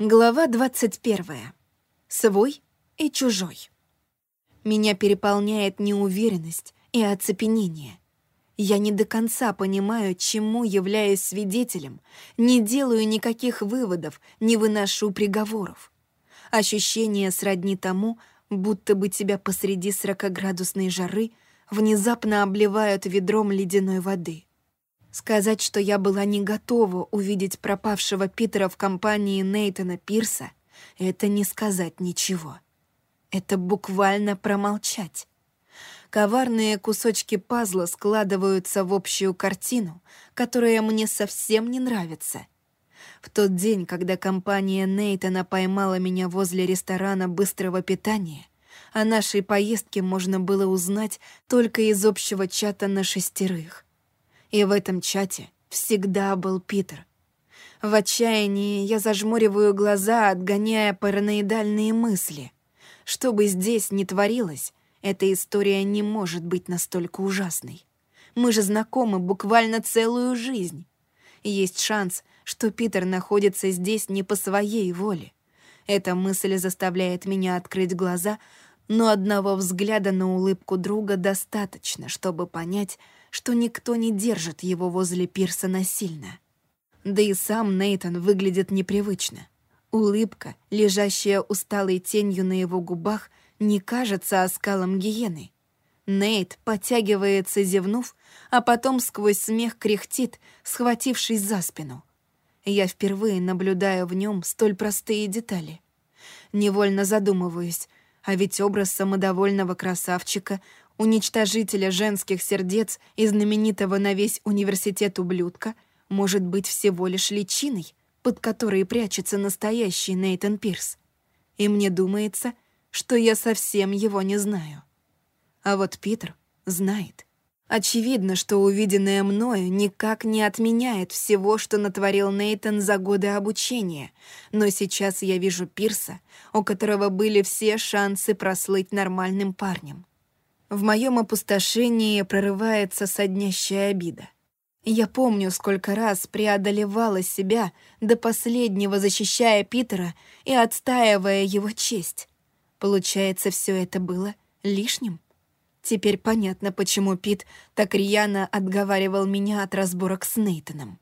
Глава 21. Свой и чужой. Меня переполняет неуверенность и оцепенение. Я не до конца понимаю, чему являюсь свидетелем, не делаю никаких выводов, не выношу приговоров. Ощущение сродни тому, будто бы тебя посреди 40-градусной жары внезапно обливают ведром ледяной воды — Сказать, что я была не готова увидеть пропавшего Питера в компании Нейтана Пирса, это не сказать ничего. Это буквально промолчать. Коварные кусочки пазла складываются в общую картину, которая мне совсем не нравится. В тот день, когда компания Нейтана поймала меня возле ресторана быстрого питания, о нашей поездке можно было узнать только из общего чата на шестерых. И в этом чате всегда был Питер. В отчаянии я зажмуриваю глаза, отгоняя параноидальные мысли. Что бы здесь ни творилось, эта история не может быть настолько ужасной. Мы же знакомы буквально целую жизнь. Есть шанс, что Питер находится здесь не по своей воле. Эта мысль заставляет меня открыть глаза, но одного взгляда на улыбку друга достаточно, чтобы понять, что никто не держит его возле пирса насильно. Да и сам Нейтон выглядит непривычно. Улыбка, лежащая усталой тенью на его губах, не кажется оскалом гиены. Нейт подтягивается, зевнув, а потом сквозь смех кряхтит, схватившись за спину. Я впервые наблюдаю в нем столь простые детали. Невольно задумываюсь, а ведь образ самодовольного красавчика уничтожителя женских сердец и знаменитого на весь университет ублюдка, может быть всего лишь личиной, под которой прячется настоящий Нейтан Пирс. И мне думается, что я совсем его не знаю. А вот Питер знает. Очевидно, что увиденное мною никак не отменяет всего, что натворил Нейтан за годы обучения, но сейчас я вижу Пирса, у которого были все шансы прослыть нормальным парнем. В моем опустошении прорывается соднящая обида. Я помню, сколько раз преодолевала себя до последнего, защищая Питера и отстаивая его честь. Получается, все это было лишним? Теперь понятно, почему Пит так рьяно отговаривал меня от разборок с Нейтаном.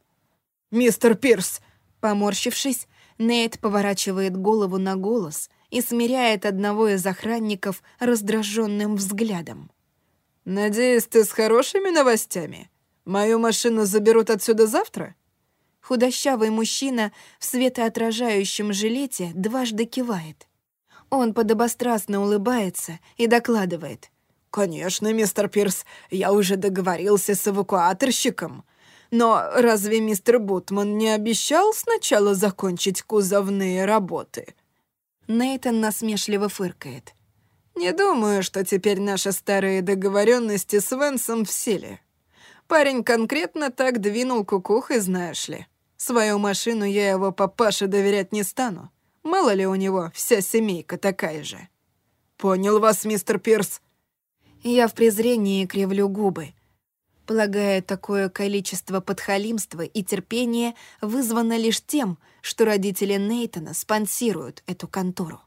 «Мистер Пирс!» Поморщившись, Нейт поворачивает голову на голос — и смиряет одного из охранников раздраженным взглядом. «Надеюсь, ты с хорошими новостями? Мою машину заберут отсюда завтра?» Худощавый мужчина в светоотражающем жилете дважды кивает. Он подобострастно улыбается и докладывает. «Конечно, мистер Пирс, я уже договорился с эвакуаторщиком. Но разве мистер Бутман не обещал сначала закончить кузовные работы?» Нейтан насмешливо фыркает. «Не думаю, что теперь наши старые договоренности с Венсом в силе. Парень конкретно так двинул кукухой, знаешь ли. Свою машину я его папаше доверять не стану. Мало ли у него вся семейка такая же». «Понял вас, мистер Пирс». Я в презрении кривлю губы. Полагаю, такое количество подхалимства и терпения вызвано лишь тем, что родители Нейтона спонсируют эту контору.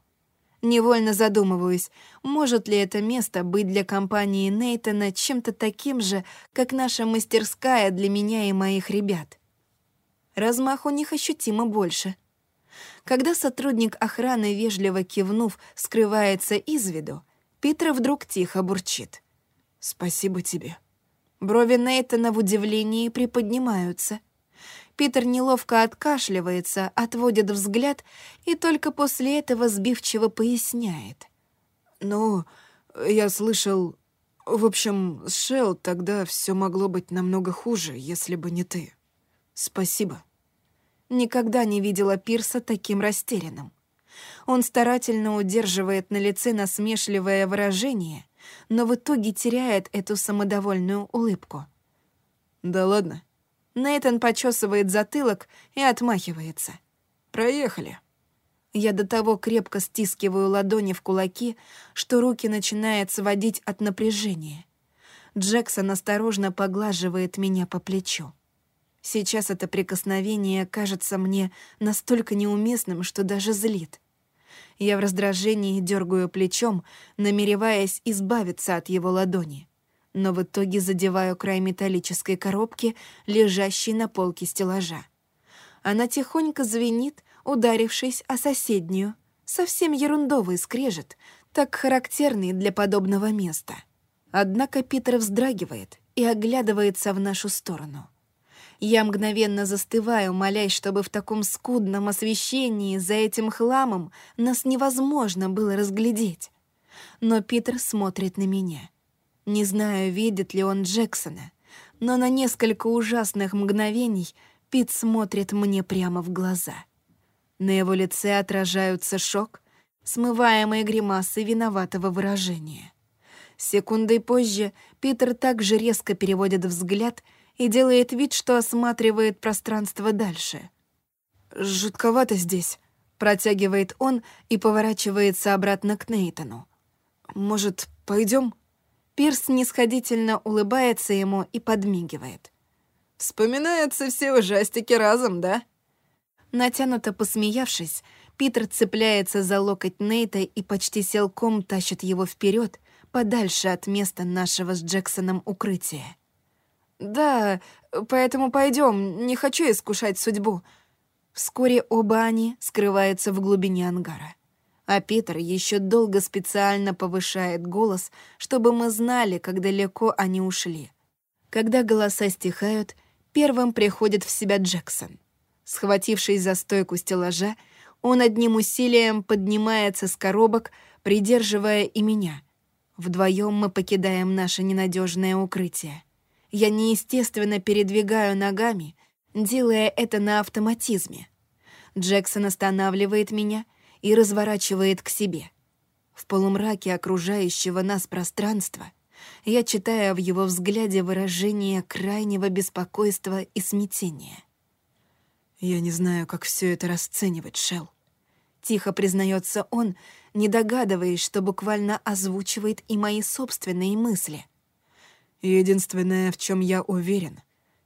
Невольно задумываюсь, может ли это место быть для компании Нейтона чем-то таким же, как наша мастерская для меня и моих ребят. Размах у них ощутимо больше. Когда сотрудник охраны, вежливо кивнув, скрывается из виду, Питер вдруг тихо бурчит. «Спасибо тебе». Брови Нейтана в удивлении приподнимаются. Питер неловко откашливается, отводит взгляд и только после этого сбивчиво поясняет. «Ну, я слышал... В общем, с Шелл тогда все могло быть намного хуже, если бы не ты. Спасибо». Никогда не видела Пирса таким растерянным. Он старательно удерживает на лице насмешливое выражение, но в итоге теряет эту самодовольную улыбку. «Да ладно». Нейтан почесывает затылок и отмахивается. «Проехали». Я до того крепко стискиваю ладони в кулаки, что руки начинают сводить от напряжения. Джексон осторожно поглаживает меня по плечу. Сейчас это прикосновение кажется мне настолько неуместным, что даже злит. Я в раздражении дергаю плечом, намереваясь избавиться от его ладони. Но в итоге задеваю край металлической коробки, лежащей на полке стеллажа. Она тихонько звенит, ударившись о соседнюю. Совсем ерундовый скрежет, так характерный для подобного места. Однако Питер вздрагивает и оглядывается в нашу сторону. Я мгновенно застываю, молясь, чтобы в таком скудном освещении за этим хламом нас невозможно было разглядеть. Но Питер смотрит на меня. Не знаю, видит ли он Джексона, но на несколько ужасных мгновений Пит смотрит мне прямо в глаза. На его лице отражаются шок, смываемые гримасы виноватого выражения. Секундой позже Питер также резко переводит взгляд и делает вид, что осматривает пространство дальше. «Жутковато здесь», — протягивает он и поворачивается обратно к Нейтану. «Может, пойдем? Пирс нисходительно улыбается ему и подмигивает. «Вспоминаются все ужастики разом, да?» Натянуто посмеявшись, Питер цепляется за локоть Нейта и почти силком тащит его вперед, подальше от места нашего с Джексоном укрытия. «Да, поэтому пойдем. Не хочу искушать судьбу». Вскоре оба они скрываются в глубине ангара. А Питер еще долго специально повышает голос, чтобы мы знали, как далеко они ушли. Когда голоса стихают, первым приходит в себя Джексон. Схватившись за стойку стеллажа, он одним усилием поднимается с коробок, придерживая и меня. Вдвоем мы покидаем наше ненадежное укрытие. Я неестественно передвигаю ногами, делая это на автоматизме. Джексон останавливает меня и разворачивает к себе. В полумраке окружающего нас пространства я читаю в его взгляде выражение крайнего беспокойства и смятения. «Я не знаю, как все это расценивать, Шел. Тихо признается он, не догадываясь, что буквально озвучивает и мои собственные мысли — Единственное, в чем я уверен,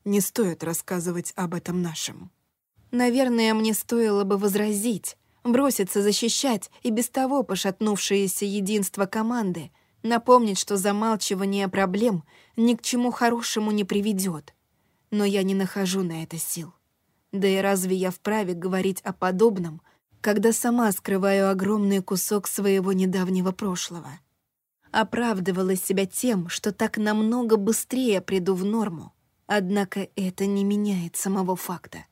не стоит рассказывать об этом нашим. Наверное, мне стоило бы возразить, броситься защищать и без того пошатнувшееся единство команды, напомнить, что замалчивание проблем ни к чему хорошему не приведет. Но я не нахожу на это сил. Да и разве я вправе говорить о подобном, когда сама скрываю огромный кусок своего недавнего прошлого? Оправдывала себя тем, что так намного быстрее приду в норму. Однако это не меняет самого факта.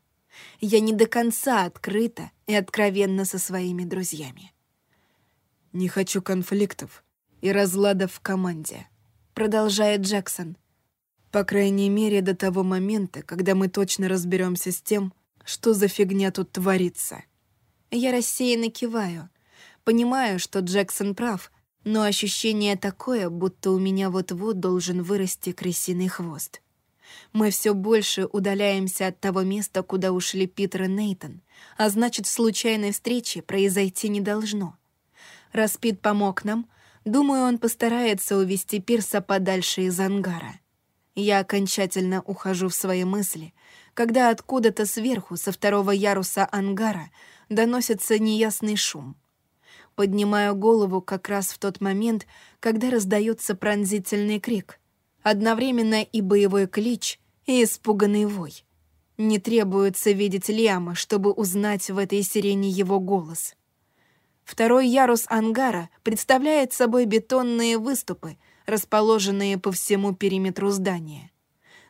Я не до конца открыта и откровенна со своими друзьями. «Не хочу конфликтов и разладов в команде», — продолжает Джексон. «По крайней мере, до того момента, когда мы точно разберемся с тем, что за фигня тут творится». Я рассеянно киваю. Понимаю, что Джексон прав — но ощущение такое, будто у меня вот-вот должен вырасти крысиный хвост. Мы все больше удаляемся от того места, куда ушли Питер и Нейтон, а значит, случайной встречи произойти не должно. Раз Пит помог нам, думаю, он постарается увести Пирса подальше из ангара. Я окончательно ухожу в свои мысли, когда откуда-то сверху, со второго яруса ангара, доносится неясный шум — Поднимаю голову как раз в тот момент, когда раздается пронзительный крик. Одновременно и боевой клич, и испуганный вой. Не требуется видеть Лиама, чтобы узнать в этой сирене его голос. Второй ярус ангара представляет собой бетонные выступы, расположенные по всему периметру здания.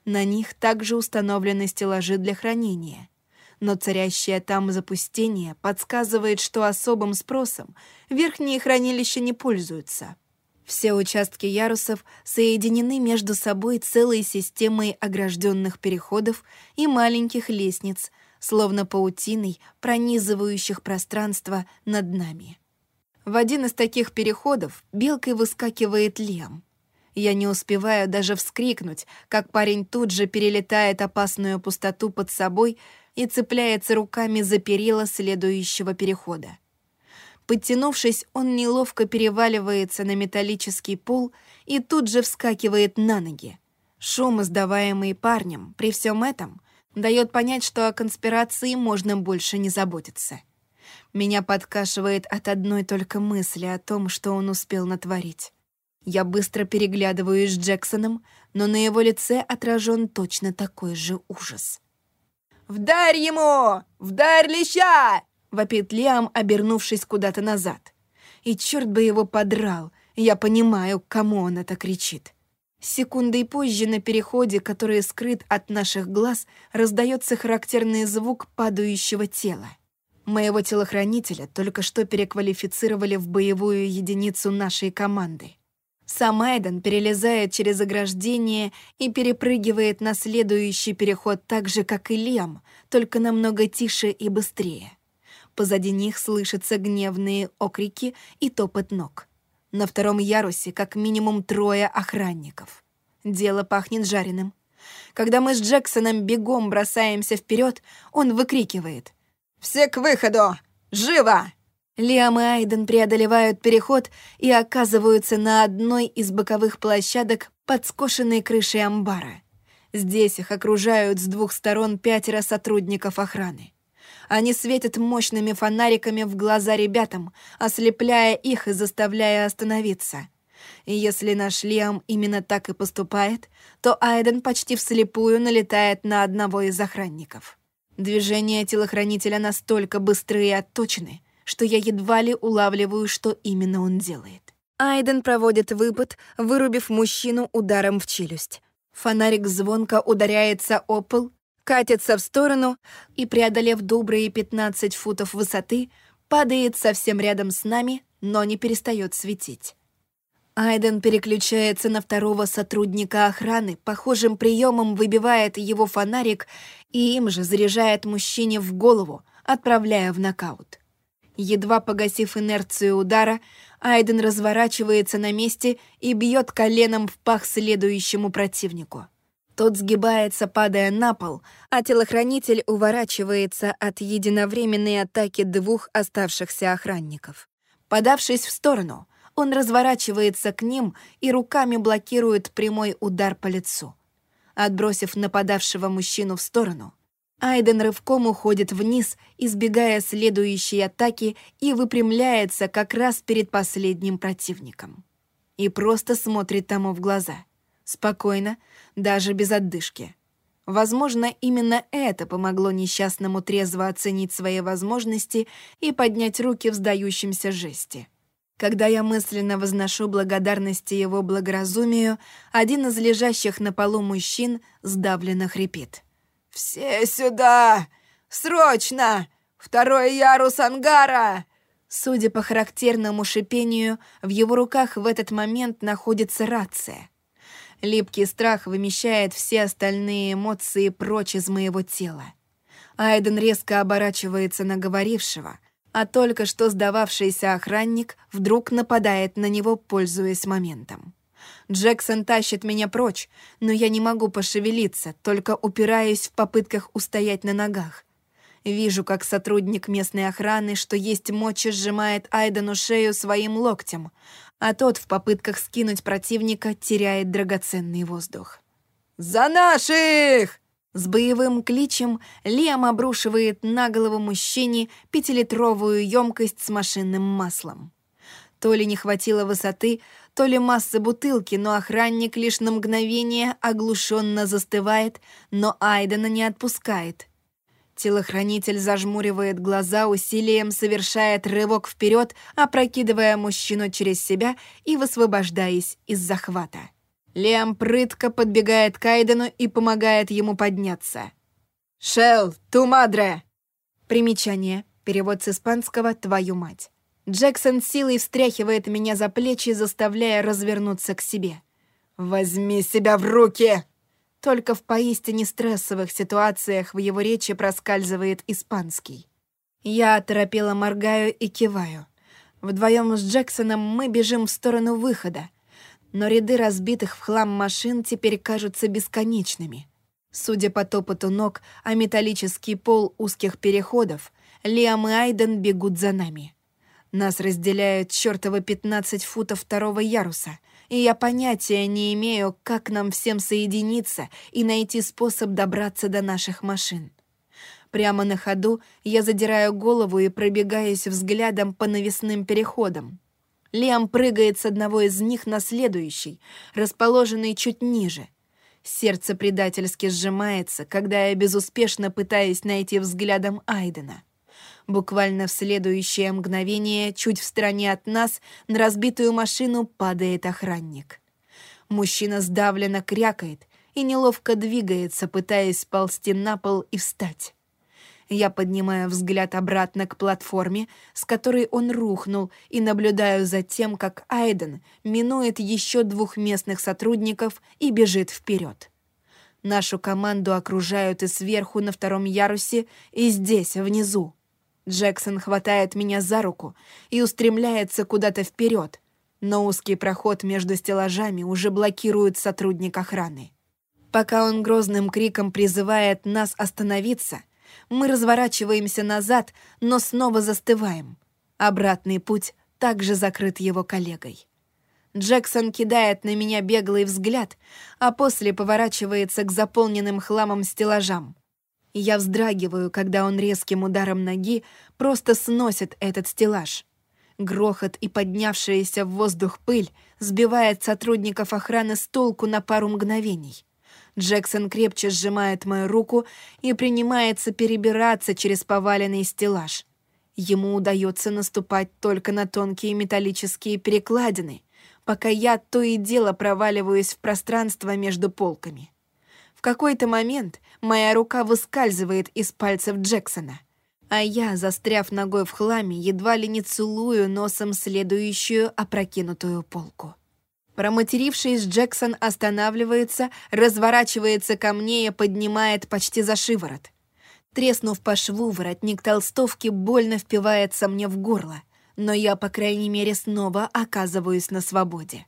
На них также установлены стеллажи для хранения — но царящее там запустение подсказывает, что особым спросом верхние хранилища не пользуются. Все участки ярусов соединены между собой целой системой огражденных переходов и маленьких лестниц, словно паутиной, пронизывающих пространство над нами. В один из таких переходов белкой выскакивает Лем. Я не успеваю даже вскрикнуть, как парень тут же перелетает опасную пустоту под собой и цепляется руками за перила следующего перехода. Подтянувшись, он неловко переваливается на металлический пол и тут же вскакивает на ноги. Шум, издаваемый парнем, при всем этом Дает понять, что о конспирации можно больше не заботиться. Меня подкашивает от одной только мысли о том, что он успел натворить. Я быстро переглядываюсь с Джексоном, но на его лице отражен точно такой же ужас. «Вдарь ему! Вдарь леща!» — вопит Лиам, обернувшись куда-то назад. И черт бы его подрал, я понимаю, кому он это кричит. Секундой позже на переходе, который скрыт от наших глаз, раздается характерный звук падающего тела. Моего телохранителя только что переквалифицировали в боевую единицу нашей команды. Сам Айден перелезает через ограждение и перепрыгивает на следующий переход так же, как и Лем, только намного тише и быстрее. Позади них слышатся гневные окрики и топот ног. На втором ярусе как минимум трое охранников. Дело пахнет жареным. Когда мы с Джексоном бегом бросаемся вперед, он выкрикивает. «Все к выходу! Живо!» Лиам и Айден преодолевают переход и оказываются на одной из боковых площадок под скошенной крышей амбара. Здесь их окружают с двух сторон пятеро сотрудников охраны. Они светят мощными фонариками в глаза ребятам, ослепляя их и заставляя остановиться. И если наш Лиам именно так и поступает, то Айден почти вслепую налетает на одного из охранников. Движения телохранителя настолько быстрые и отточены, что я едва ли улавливаю, что именно он делает. Айден проводит выпад, вырубив мужчину ударом в челюсть. Фонарик звонко ударяется о пол, катится в сторону и, преодолев добрые 15 футов высоты, падает совсем рядом с нами, но не перестает светить. Айден переключается на второго сотрудника охраны, похожим приемом выбивает его фонарик и им же заряжает мужчине в голову, отправляя в нокаут. Едва погасив инерцию удара, Айден разворачивается на месте и бьет коленом в пах следующему противнику. Тот сгибается, падая на пол, а телохранитель уворачивается от единовременной атаки двух оставшихся охранников. Подавшись в сторону, он разворачивается к ним и руками блокирует прямой удар по лицу. Отбросив нападавшего мужчину в сторону, Айден рывком уходит вниз, избегая следующей атаки и выпрямляется как раз перед последним противником. И просто смотрит тому в глаза. Спокойно, даже без отдышки. Возможно, именно это помогло несчастному трезво оценить свои возможности и поднять руки в сдающемся жесте. Когда я мысленно возношу благодарности его благоразумию, один из лежащих на полу мужчин сдавленно хрипит — «Все сюда! Срочно! Второй ярус ангара!» Судя по характерному шипению, в его руках в этот момент находится рация. Липкий страх вымещает все остальные эмоции прочь из моего тела. Айден резко оборачивается на говорившего, а только что сдававшийся охранник вдруг нападает на него, пользуясь моментом. Джексон тащит меня прочь, но я не могу пошевелиться, только упираюсь в попытках устоять на ногах. Вижу, как сотрудник местной охраны, что есть мочи, сжимает Айдену шею своим локтем, а тот в попытках скинуть противника теряет драгоценный воздух. «За наших!» С боевым кличем Лиам обрушивает на голову мужчине пятилитровую емкость с машинным маслом. То ли не хватило высоты, то ли масса бутылки, но охранник лишь на мгновение оглушенно застывает, но Айдена не отпускает. Телохранитель зажмуривает глаза, усилием совершает рывок вперед, опрокидывая мужчину через себя и высвобождаясь из захвата. Лиам прытко подбегает к Айдену и помогает ему подняться. «Шелл, ту мадре!» Примечание. Перевод с испанского «твою мать». Джексон силой встряхивает меня за плечи, заставляя развернуться к себе. «Возьми себя в руки!» Только в поистине стрессовых ситуациях в его речи проскальзывает испанский. Я оторопело моргаю и киваю. Вдвоем с Джексоном мы бежим в сторону выхода, но ряды разбитых в хлам машин теперь кажутся бесконечными. Судя по топоту ног, а металлический пол узких переходов, Лиам и Айден бегут за нами. Нас разделяют чертовы 15 футов второго яруса, и я понятия не имею, как нам всем соединиться и найти способ добраться до наших машин. Прямо на ходу я задираю голову и пробегаюсь взглядом по навесным переходам. Лиам прыгает с одного из них на следующий, расположенный чуть ниже. Сердце предательски сжимается, когда я безуспешно пытаюсь найти взглядом Айдена. Буквально в следующее мгновение, чуть в стороне от нас, на разбитую машину падает охранник. Мужчина сдавленно крякает и неловко двигается, пытаясь сползти на пол и встать. Я поднимаю взгляд обратно к платформе, с которой он рухнул, и наблюдаю за тем, как Айден минует еще двух местных сотрудников и бежит вперед. Нашу команду окружают и сверху на втором ярусе, и здесь, внизу. Джексон хватает меня за руку и устремляется куда-то вперед, но узкий проход между стеллажами уже блокирует сотрудник охраны. Пока он грозным криком призывает нас остановиться, мы разворачиваемся назад, но снова застываем. Обратный путь также закрыт его коллегой. Джексон кидает на меня беглый взгляд, а после поворачивается к заполненным хламом стеллажам. Я вздрагиваю, когда он резким ударом ноги просто сносит этот стеллаж. Грохот и поднявшаяся в воздух пыль сбивает сотрудников охраны с толку на пару мгновений. Джексон крепче сжимает мою руку и принимается перебираться через поваленный стеллаж. Ему удается наступать только на тонкие металлические перекладины, пока я то и дело проваливаюсь в пространство между полками. В какой-то момент моя рука выскальзывает из пальцев Джексона, а я, застряв ногой в хламе, едва ли не целую носом следующую опрокинутую полку. Проматерившись, Джексон останавливается, разворачивается ко мне и поднимает почти за шиворот. Треснув по шву, воротник толстовки больно впивается мне в горло, но я, по крайней мере, снова оказываюсь на свободе.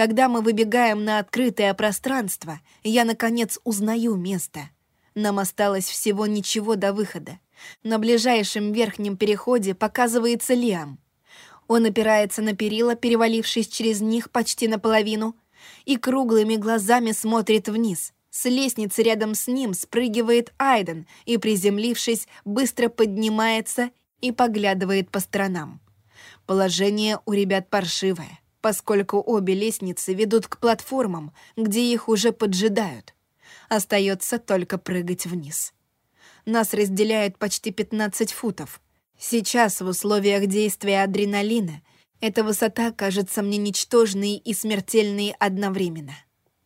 Когда мы выбегаем на открытое пространство, я, наконец, узнаю место. Нам осталось всего ничего до выхода. На ближайшем верхнем переходе показывается Лиам — он опирается на перила, перевалившись через них почти наполовину, и круглыми глазами смотрит вниз. С лестницы рядом с ним спрыгивает Айден и, приземлившись, быстро поднимается и поглядывает по сторонам. Положение у ребят паршивое, поскольку обе лестницы ведут к платформам, где их уже поджидают. Остается только прыгать вниз. Нас разделяют почти 15 футов — Сейчас, в условиях действия адреналина, эта высота кажется мне ничтожной и смертельной одновременно.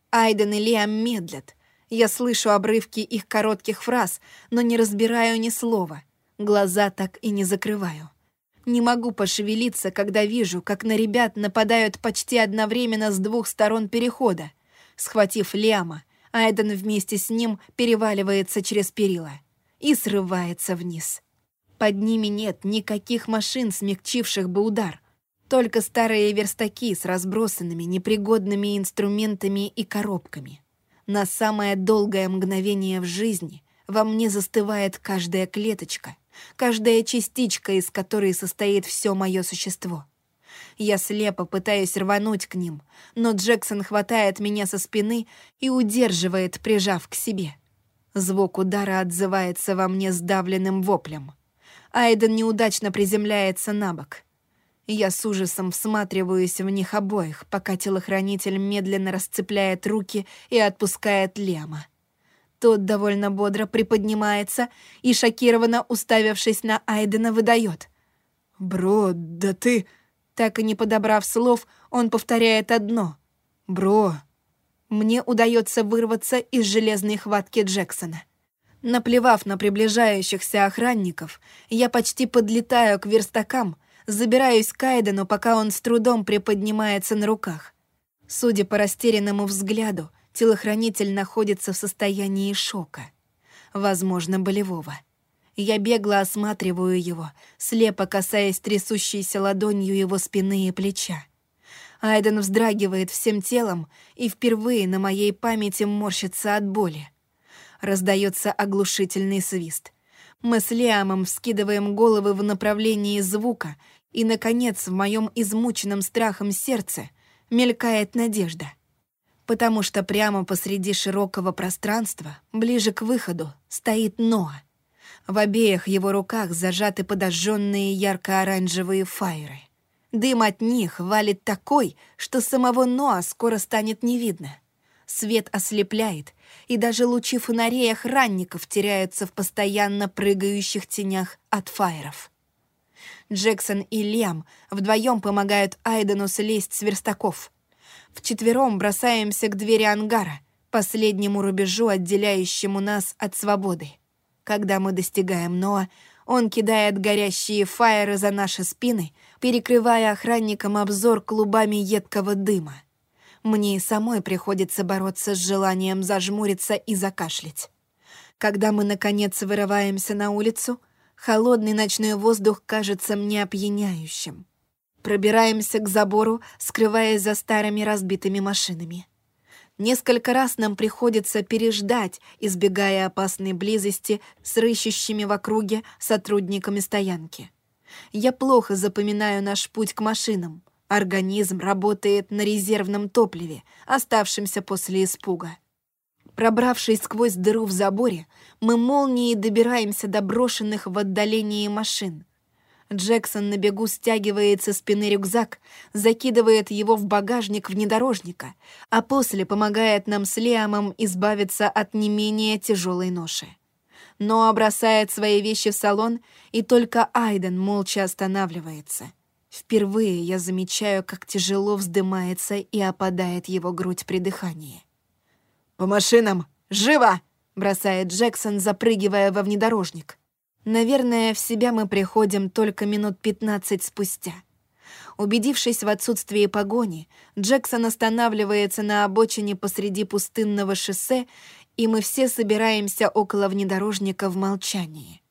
Айден и Лиам медлят. Я слышу обрывки их коротких фраз, но не разбираю ни слова. Глаза так и не закрываю. Не могу пошевелиться, когда вижу, как на ребят нападают почти одновременно с двух сторон перехода. Схватив Лиама, Айден вместе с ним переваливается через перила и срывается вниз. Под ними нет никаких машин, смягчивших бы удар. Только старые верстаки с разбросанными, непригодными инструментами и коробками. На самое долгое мгновение в жизни во мне застывает каждая клеточка, каждая частичка, из которой состоит все мое существо. Я слепо пытаюсь рвануть к ним, но Джексон хватает меня со спины и удерживает, прижав к себе. Звук удара отзывается во мне сдавленным воплем — Айден неудачно приземляется на бок. Я с ужасом всматриваюсь в них обоих, пока телохранитель медленно расцепляет руки и отпускает Лема. Тот довольно бодро приподнимается и, шокированно уставившись на Айдена, выдает. «Бро, да ты...» Так и не подобрав слов, он повторяет одно. «Бро...» Мне удается вырваться из железной хватки Джексона — Наплевав на приближающихся охранников, я почти подлетаю к верстакам, забираюсь к Кайдену, пока он с трудом приподнимается на руках. Судя по растерянному взгляду, телохранитель находится в состоянии шока. Возможно, болевого. Я бегло осматриваю его, слепо касаясь трясущейся ладонью его спины и плеча. Айден вздрагивает всем телом и впервые на моей памяти морщится от боли. Раздается оглушительный свист. Мы с Лиамом вскидываем головы в направлении звука, и, наконец, в моем измученном страхом сердце мелькает надежда. Потому что прямо посреди широкого пространства, ближе к выходу, стоит Ноа. В обеих его руках зажаты подожженные ярко-оранжевые фаеры. Дым от них валит такой, что самого Ноа скоро станет не видно. Свет ослепляет, и даже лучи фонарей охранников теряются в постоянно прыгающих тенях от фаеров. Джексон и Лиам вдвоем помогают Айдену слезть с верстаков. Вчетвером бросаемся к двери ангара, последнему рубежу, отделяющему нас от свободы. Когда мы достигаем Ноа, он кидает горящие фаеры за наши спины, перекрывая охранникам обзор клубами едкого дыма. Мне и самой приходится бороться с желанием зажмуриться и закашлять. Когда мы, наконец, вырываемся на улицу, холодный ночной воздух кажется мне опьяняющим. Пробираемся к забору, скрываясь за старыми разбитыми машинами. Несколько раз нам приходится переждать, избегая опасной близости с рыщущими в округе сотрудниками стоянки. Я плохо запоминаю наш путь к машинам. Организм работает на резервном топливе, оставшемся после испуга. Пробравшись сквозь дыру в заборе, мы молнией добираемся до брошенных в отдалении машин — Джексон на бегу стягивает со спины рюкзак, закидывает его в багажник внедорожника, а после помогает нам с Лиамом избавиться от не менее тяжелой ноши. Но бросает свои вещи в салон, и только Айден молча останавливается. Впервые я замечаю, как тяжело вздымается и опадает его грудь при дыхании. «По машинам! Живо!» — бросает Джексон, запрыгивая во внедорожник. Наверное, в себя мы приходим только минут 15 спустя. Убедившись в отсутствии погони, Джексон останавливается на обочине посреди пустынного шоссе, и мы все собираемся около внедорожника в молчании.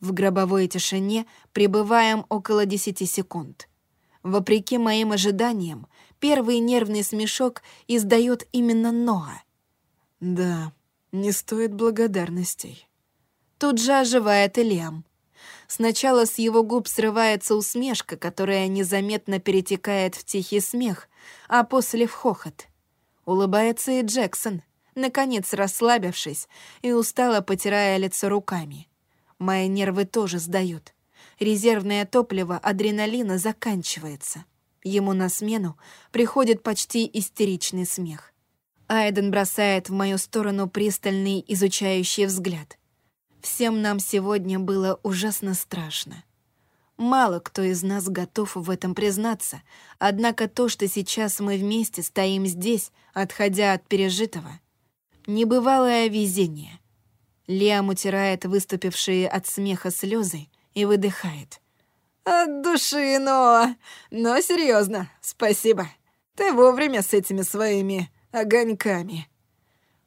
В гробовой тишине пребываем около 10 секунд. Вопреки моим ожиданиям, первый нервный смешок издает именно Ноа. «Да, не стоит благодарностей». Тут же оживает Ильям. Сначала с его губ срывается усмешка, которая незаметно перетекает в тихий смех, а после в хохот. Улыбается и Джексон, наконец расслабившись и устало потирая лицо руками. Мои нервы тоже сдают. Резервное топливо адреналина заканчивается. Ему на смену приходит почти истеричный смех. Айден бросает в мою сторону пристальный изучающий взгляд. Всем нам сегодня было ужасно страшно. Мало кто из нас готов в этом признаться, однако то, что сейчас мы вместе стоим здесь, отходя от пережитого, небывалое везение. Лиам утирает выступившие от смеха слезы и выдыхает. «От души, но... Но серьезно, спасибо. Ты вовремя с этими своими огоньками».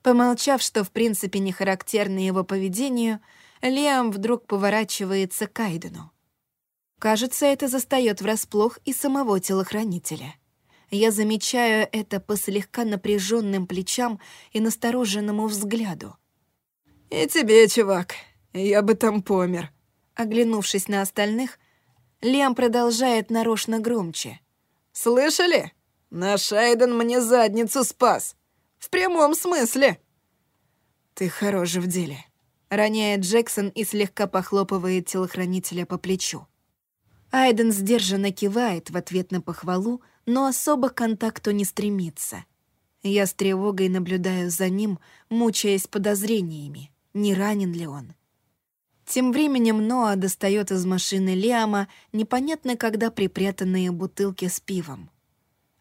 Помолчав, что в принципе не характерно его поведению, Лиам вдруг поворачивается к Айдену. Кажется, это застаёт врасплох и самого телохранителя. Я замечаю это по слегка напряженным плечам и настороженному взгляду. «И тебе, чувак, я бы там помер». Оглянувшись на остальных, Лиам продолжает нарочно громче. «Слышали? Наш Айден мне задницу спас. В прямом смысле. Ты хорош в деле. Роняет Джексон и слегка похлопывает телохранителя по плечу. Айден сдержанно кивает в ответ на похвалу, но особо к контакту не стремится. Я с тревогой наблюдаю за ним, мучаясь подозрениями, не ранен ли он. Тем временем Ноа достает из машины Лиама непонятно когда припрятанные бутылки с пивом.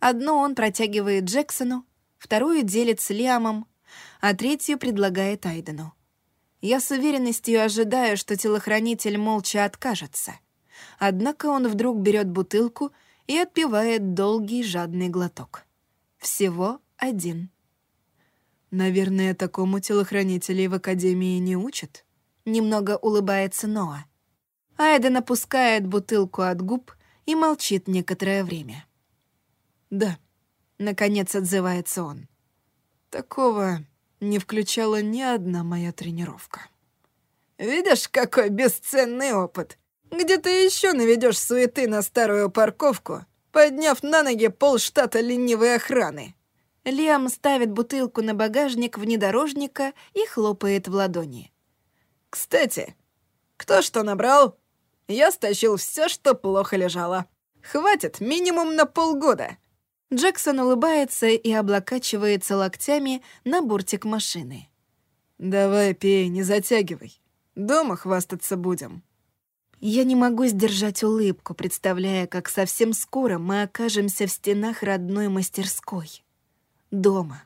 Одну он протягивает Джексону, вторую делит с Лиамом, а третью предлагает Айдену. Я с уверенностью ожидаю, что телохранитель молча откажется. Однако он вдруг берет бутылку и отпивает долгий жадный глоток. Всего один. «Наверное, такому телохранителей в Академии не учат?» Немного улыбается Ноа. Айден опускает бутылку от губ и молчит некоторое время. «Да», Наконец отзывается он. Такого не включала ни одна моя тренировка. Видишь, какой бесценный опыт. Где ты еще наведешь суеты на старую парковку, подняв на ноги полштата ленивой охраны. Лиам ставит бутылку на багажник внедорожника и хлопает в ладони. «Кстати, кто что набрал? Я стащил все, что плохо лежало. Хватит минимум на полгода». Джексон улыбается и облокачивается локтями на бортик машины. «Давай пей, не затягивай. Дома хвастаться будем». Я не могу сдержать улыбку, представляя, как совсем скоро мы окажемся в стенах родной мастерской. Дома.